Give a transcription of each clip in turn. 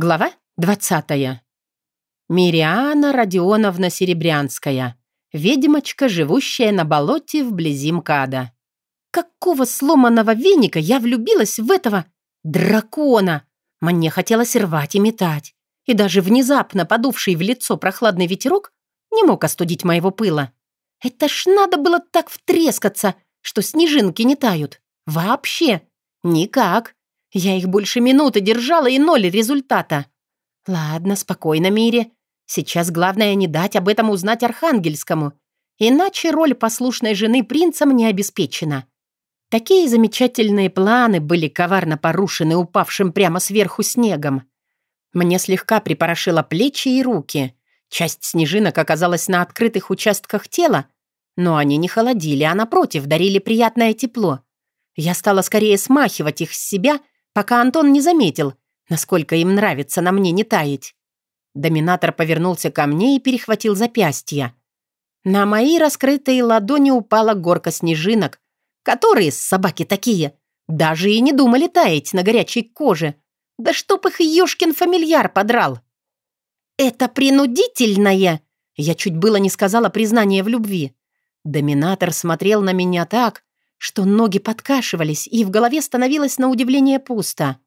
Глава 20. Мириана Родионовна Серебрянская. Ведьмочка, живущая на болоте вблизи МКАДа. Какого сломанного веника я влюбилась в этого дракона? Мне хотелось рвать и метать. И даже внезапно подувший в лицо прохладный ветерок не мог остудить моего пыла. Это ж надо было так втрескаться, что снежинки не тают. Вообще. Никак. Я их больше минуты держала, и ноль результата. Ладно, спокойно, Мире. Сейчас главное не дать об этом узнать Архангельскому. Иначе роль послушной жены принцам не обеспечена. Такие замечательные планы были коварно порушены упавшим прямо сверху снегом. Мне слегка припорошило плечи и руки. Часть снежинок оказалась на открытых участках тела, но они не холодили, а напротив дарили приятное тепло. Я стала скорее смахивать их с себя пока Антон не заметил, насколько им нравится на мне не таять. Доминатор повернулся ко мне и перехватил запястья. На мои раскрытые ладони упала горка снежинок, которые, собаки такие, даже и не думали таять на горячей коже. Да чтоб их ёшкин фамильяр подрал. «Это принудительное!» Я чуть было не сказала признание в любви. Доминатор смотрел на меня так, что ноги подкашивались, и в голове становилось на удивление пусто.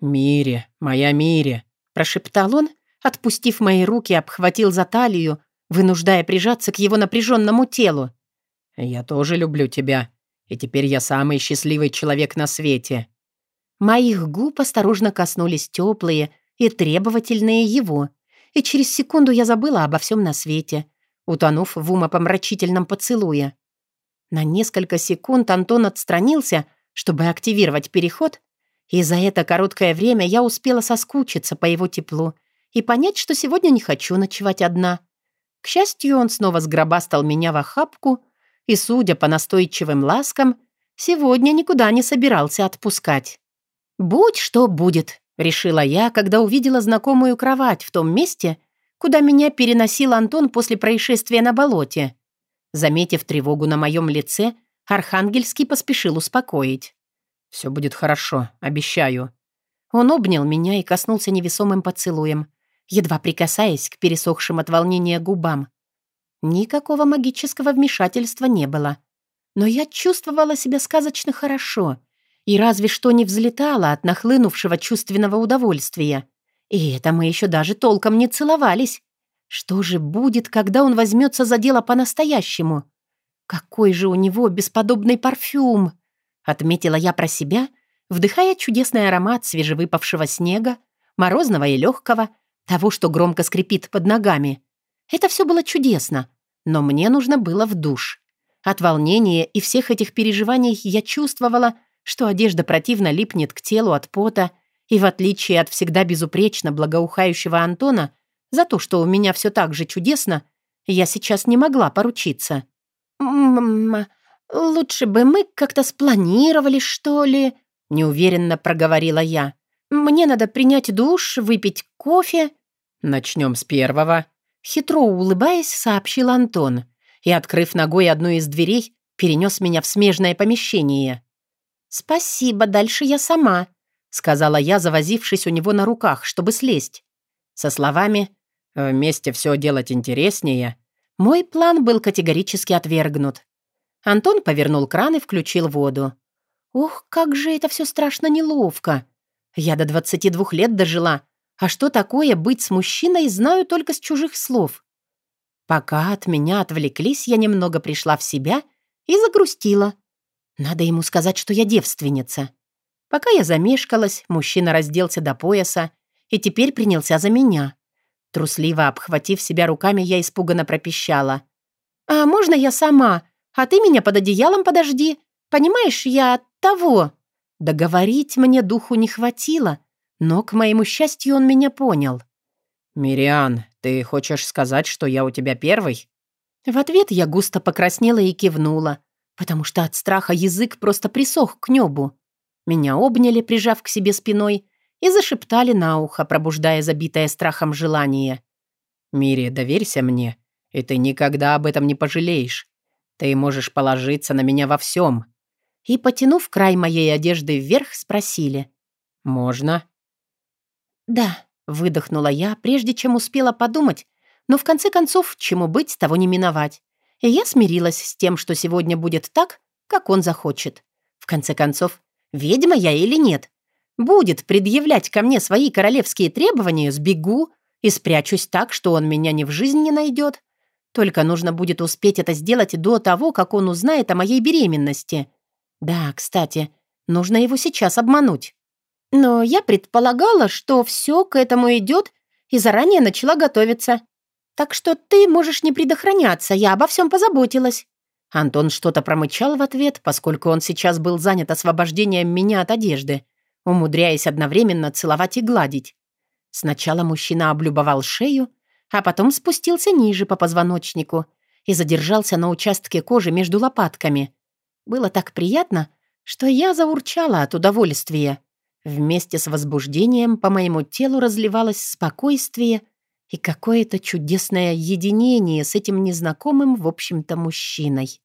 «Мире, моя Мире», — прошептал он, отпустив мои руки, обхватил за талию, вынуждая прижаться к его напряженному телу. «Я тоже люблю тебя, и теперь я самый счастливый человек на свете». Моих губ осторожно коснулись теплые и требовательные его, и через секунду я забыла обо всем на свете, утонув в умопомрачительном поцелуе. На несколько секунд Антон отстранился, чтобы активировать переход, и за это короткое время я успела соскучиться по его теплу и понять, что сегодня не хочу ночевать одна. К счастью, он снова сгробастал меня в охапку и, судя по настойчивым ласкам, сегодня никуда не собирался отпускать. «Будь что будет», — решила я, когда увидела знакомую кровать в том месте, куда меня переносил Антон после происшествия на болоте. Заметив тревогу на моем лице, Архангельский поспешил успокоить. «Все будет хорошо, обещаю». Он обнял меня и коснулся невесомым поцелуем, едва прикасаясь к пересохшим от волнения губам. Никакого магического вмешательства не было. Но я чувствовала себя сказочно хорошо и разве что не взлетала от нахлынувшего чувственного удовольствия. И это мы еще даже толком не целовались. Что же будет, когда он возьмется за дело по-настоящему? Какой же у него бесподобный парфюм! Отметила я про себя, вдыхая чудесный аромат свежевыпавшего снега, морозного и легкого, того, что громко скрипит под ногами. Это все было чудесно, но мне нужно было в душ. От волнения и всех этих переживаний я чувствовала, что одежда противно липнет к телу от пота, и в отличие от всегда безупречно благоухающего Антона, за то, что у меня все так же чудесно, я сейчас не могла поручиться. «М-м-м, лучше бы мы как-то спланировали, что ли?» — неуверенно проговорила я. «Мне надо принять душ, выпить кофе». «Начнем с первого», — хитро улыбаясь, сообщил Антон и, открыв ногой одну из дверей, перенес меня в смежное помещение. «Спасибо, дальше я сама», — сказала я, завозившись у него на руках, чтобы слезть. Со словами Вместе все делать интереснее. Мой план был категорически отвергнут. Антон повернул кран и включил воду. Ох, как же это все страшно неловко. Я до 22 лет дожила, а что такое быть с мужчиной, знаю только с чужих слов. Пока от меня отвлеклись, я немного пришла в себя и загрустила. Надо ему сказать, что я девственница. Пока я замешкалась, мужчина разделся до пояса и теперь принялся за меня. Трусливо обхватив себя руками, я испуганно пропищала. «А можно я сама? А ты меня под одеялом подожди. Понимаешь, я от того». Договорить мне духу не хватило, но, к моему счастью, он меня понял. «Мириан, ты хочешь сказать, что я у тебя первый?» В ответ я густо покраснела и кивнула, потому что от страха язык просто присох к небу. Меня обняли, прижав к себе спиной, и зашептали на ухо, пробуждая забитое страхом желание. «Мири, доверься мне, и ты никогда об этом не пожалеешь. Ты можешь положиться на меня во всем». И, потянув край моей одежды вверх, спросили. «Можно?» «Да», — выдохнула я, прежде чем успела подумать, но в конце концов, чему быть, того не миновать. И я смирилась с тем, что сегодня будет так, как он захочет. В конце концов, ведьма я или нет? Будет предъявлять ко мне свои королевские требования, сбегу и спрячусь так, что он меня ни в жизнь не найдет. Только нужно будет успеть это сделать до того, как он узнает о моей беременности. Да, кстати, нужно его сейчас обмануть. Но я предполагала, что все к этому идет и заранее начала готовиться. Так что ты можешь не предохраняться, я обо всем позаботилась». Антон что-то промычал в ответ, поскольку он сейчас был занят освобождением меня от одежды, умудряясь одновременно целовать и гладить. Сначала мужчина облюбовал шею, а потом спустился ниже по позвоночнику и задержался на участке кожи между лопатками. Было так приятно, что я заурчала от удовольствия. Вместе с возбуждением по моему телу разливалось спокойствие и какое-то чудесное единение с этим незнакомым, в общем-то, мужчиной.